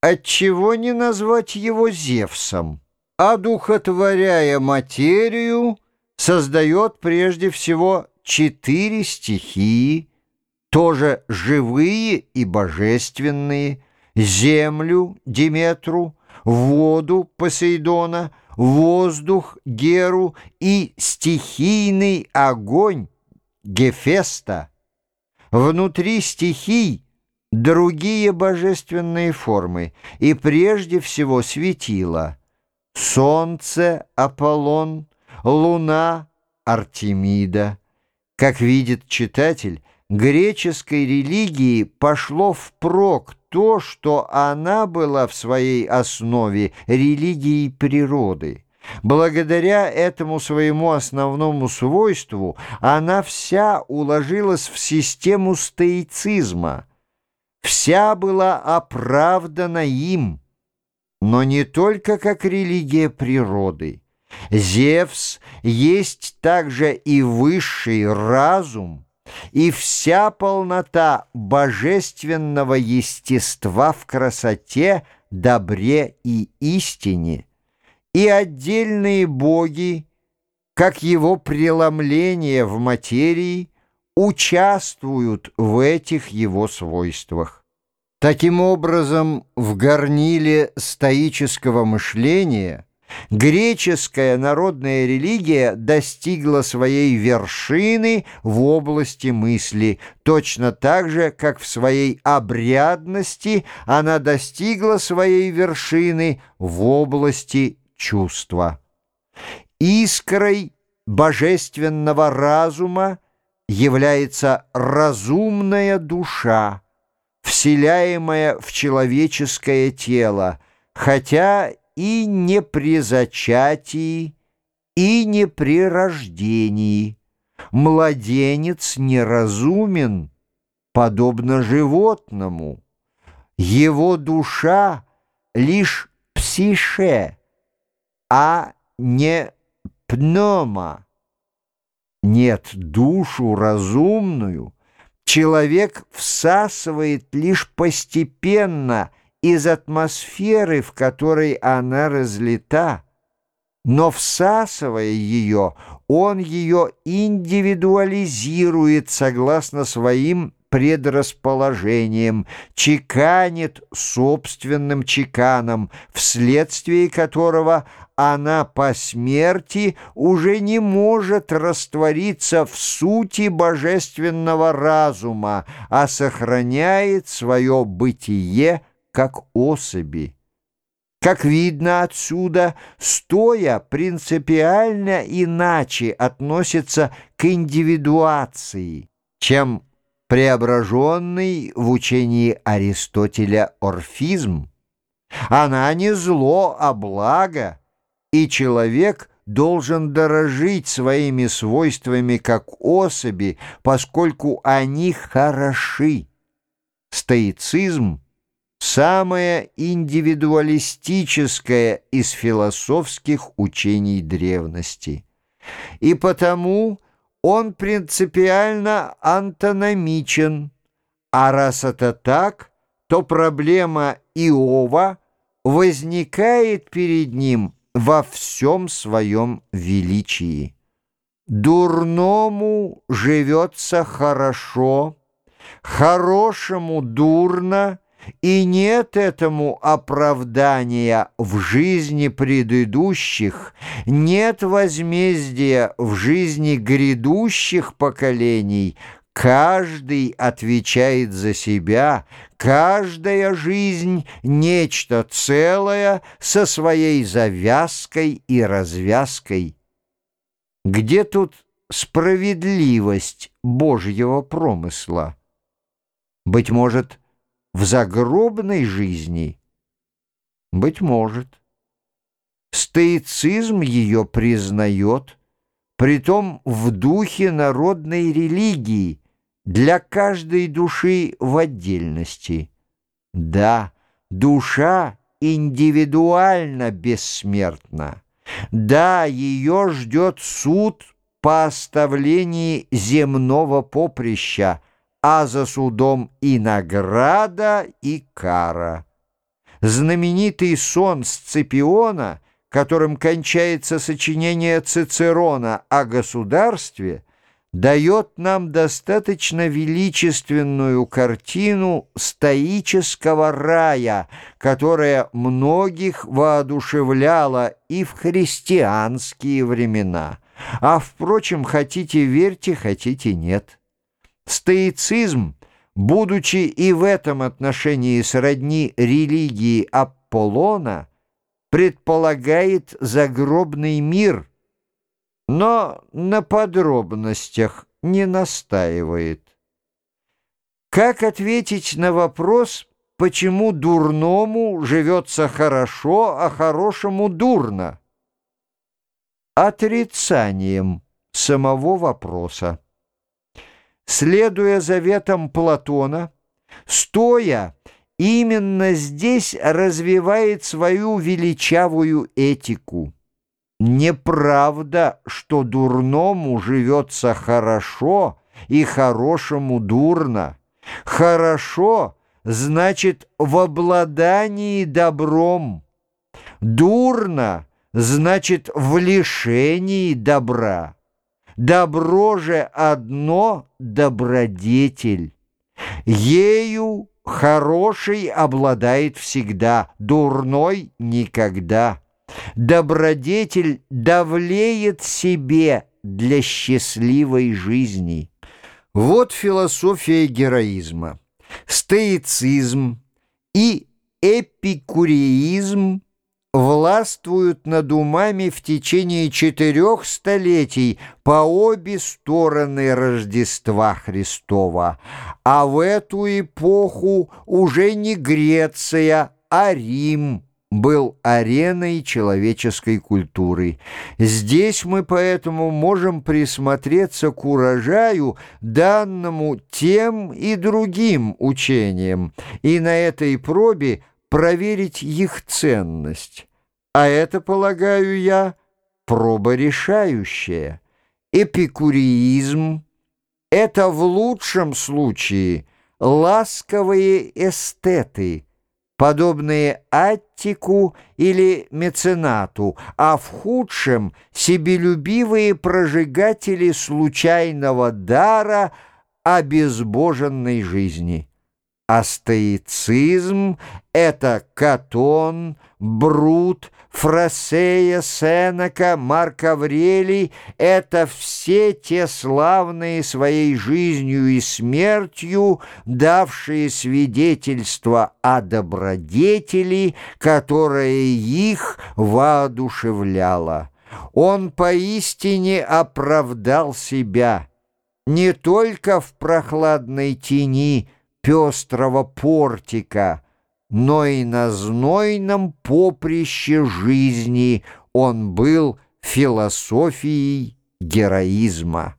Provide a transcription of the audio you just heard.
Отчего не назвать его Зевсом? Одухотворяя материю, создает прежде всего четыре стихии, тоже живые и божественные, землю Диметру, воду Посейдона, воздух Геру и стихийный огонь Гефеста. Внутри стихий другие божественные формы, и прежде всего светила. Солнце — Аполлон, луна — Артемида. Как видит читатель, греческой религии пошло впрок то, что она была в своей основе религией природы. Благодаря этому своему основному свойству она вся уложилась в систему стоицизма, вся была оправдана им, но не только как религия природы. Зевс есть также и высший разум, и вся полнота божественного естества в красоте, добре и истине, и отдельные боги, как его преломление в материи, участвуют в этих его свойствах. Таким образом, в горниле стоического мышления – Греческая народная религия достигла своей вершины в области мысли, точно так же, как в своей обрядности она достигла своей вершины в области чувства. Искрой божественного разума является разумная душа, вселяемая в человеческое тело, хотя и не при зачатии, и не при рождении. Младенец неразумен, подобно животному. Его душа лишь псише, а не пнема. Нет, душу разумную человек всасывает лишь постепенно – из атмосферы, в которой она разлита, но всасывая ее, он ее индивидуализирует согласно своим предрасположением, чеканит собственным чеканом, вследствие которого она по смерти уже не может раствориться в сути божественного разума, а сохраняет свое бытие как особи. Как видно отсюда, стоя принципиально иначе относится к индивидуации, чем преображенный в учении Аристотеля орфизм. Она не зло, а благо, и человек должен дорожить своими свойствами как особи, поскольку они хороши. Стоицизм — самое индивидуалистическое из философских учений древности. И потому он принципиально антономичен, а раз это так, то проблема Иова возникает перед ним во всем своем величии. Дурному живется хорошо, хорошему дурно — и нет этому оправдания в жизни предыдущих, нет возмездия в жизни грядущих поколений. Каждый отвечает за себя, каждая жизнь — нечто целое со своей завязкой и развязкой. Где тут справедливость Божьего промысла? Быть может, в загробной жизни? Быть может. Стоицизм ее признает, притом в духе народной религии, для каждой души в отдельности. Да, душа индивидуально бессмертна. Да, ее ждет суд по оставлении земного поприща, а за судом и награда, и кара. знаменитый сон Сципиона, которым кончается сочинение Цицерона о государстве, дает нам достаточно величественную картину стоического рая, которая многих воодушевляла и в христианские времена. А, впрочем, хотите верьте, хотите нет. Стоицизм, будучи и в этом отношении сродни религии Аполлона, предполагает загробный мир, но на подробностях не настаивает. Как ответить на вопрос, почему дурному живется хорошо, а хорошему дурно? Отрицанием самого вопроса. Следуя заветам Платона, стоя, именно здесь развивает свою величавую этику. Неправда, что дурному живется хорошо и хорошему дурно. Хорошо значит в обладании добром. Дурно значит в лишении добра. Добро же одно — добродетель. Ею хороший обладает всегда, дурной — никогда. Добродетель давлеет себе для счастливой жизни. Вот философия героизма. Стоицизм и эпикуреизм властвуют над умами в течение четырех столетий по обе стороны Рождества Христова, а в эту эпоху уже не Греция, а Рим был ареной человеческой культуры. Здесь мы поэтому можем присмотреться к урожаю, данному тем и другим учениям, и на этой пробе проверить их ценность. А это, полагаю я, проба решающая. Эпикуризм — это в лучшем случае ласковые эстеты, подобные Аттику или Меценату, а в худшем — себелюбивые прожигатели случайного дара обезбоженной жизни. А стоицизм — это Катон, Брут, Фросея, Сенека, Марк Аврелий — это все те славные своей жизнью и смертью, давшие свидетельство о добродетели, которая их воодушевляла. Он поистине оправдал себя не только в прохладной тени, пестрого портика, но и на знойном поприще жизни он был философией героизма.